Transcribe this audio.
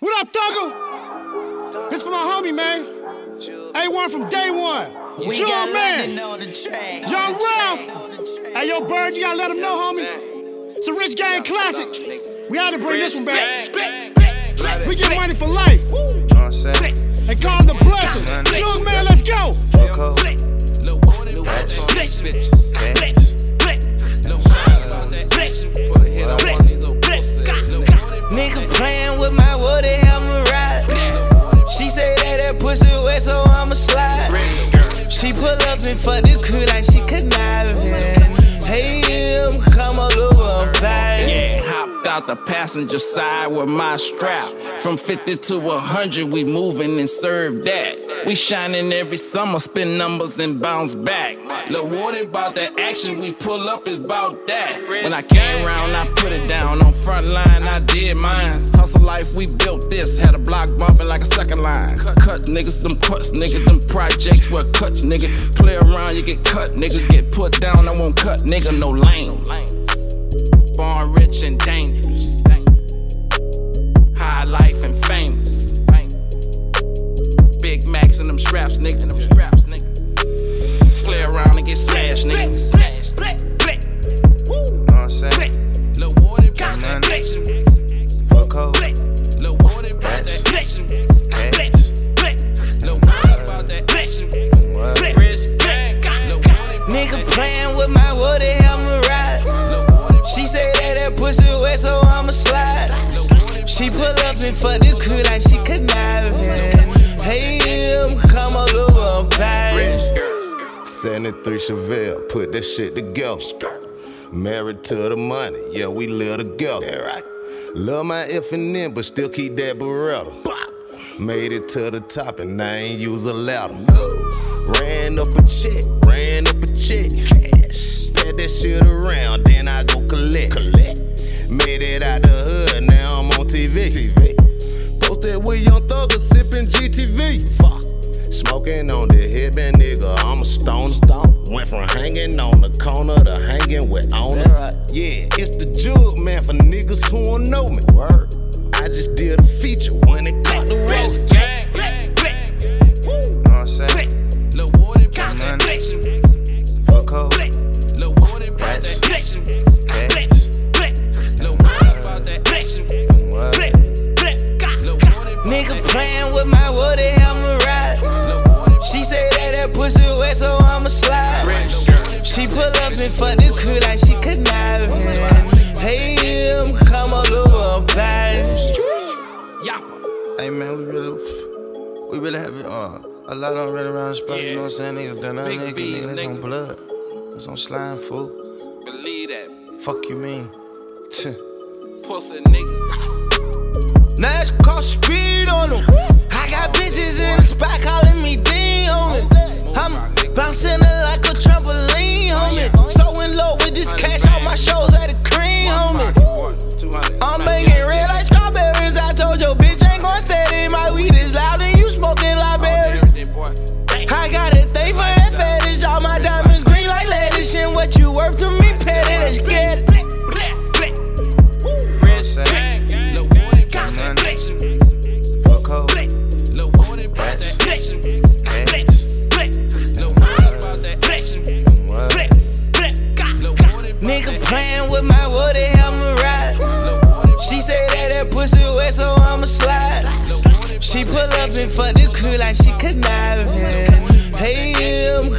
What up, Thugger? This for my homie, man. A1 from day one. We Jewel got man. London on the track. Young Ralph. track, on the track. Hey, yo, Bird, you gotta let him know, homie. It's a rich gang classic. We had to bring this one back. We get money for life. Know what I'm saying? They call him the blessing. Jewel man, let's go. Fuck up. Nigga pussy wet, so I'ma slide. She pull up and fuck the crew like out the passenger side with my strap. From 50 to 100, we moving and serve that. We shining every summer, spin numbers and bounce back. Woody about that action, we pull up is about that. When I came around, I put it down on front line, I did mine. Hustle life, we built this, had a block bumping like a second line. Cut niggas, them cuts niggas, them projects where cuts nigga. Play around, you get cut nigga, get put down, I won't cut nigga, no lame. Born rich and dangerous. Get smashed, nigga. Smash, Know what I'm saying? Lil' Woody about that action. Fuck up. Lil' Woody about that action. Lil' Woody about that action. What? Rich gang. Lil' Woody about Nigga playing with my woody, I'ma ride. She say that that pussy wet, so I'ma slide. She pull up and fuck the crew like she conniving. 73 Chevelle, put that shit together. Married to the money, yeah, we live together. right. Love my F and N, but still keep that Beretta. Made it to the top and I ain't use a ladder. Ran up a check, ran up a check. Cash. Pat that shit around, then I go collect. Collect. Made it out the hood, now I'm on TV. TV. Posted with Young Thugger, sipping GTV. Fuck. Smoking on the headband, nigga, I'm a stone stoner. Went from hanging on the corner to hanging with owners. Yeah, it's the jug, man, for niggas who don't know me. Word. I just did a feature when it She pull up and fuck the crew like she conniving. Hey, I'm come all over, baby. Yappa. Hey man, we really, we really have uh, a lot on right around the spot. You know what I'm saying? Niggas done that Big nigga, B's, nigga, that's on blood. That's on slime, fool. Believe that. Fuck you mean? Pussy nigga. Now it's called speed on them. She pull up and fuck the crew like she conniving. Hey, I'm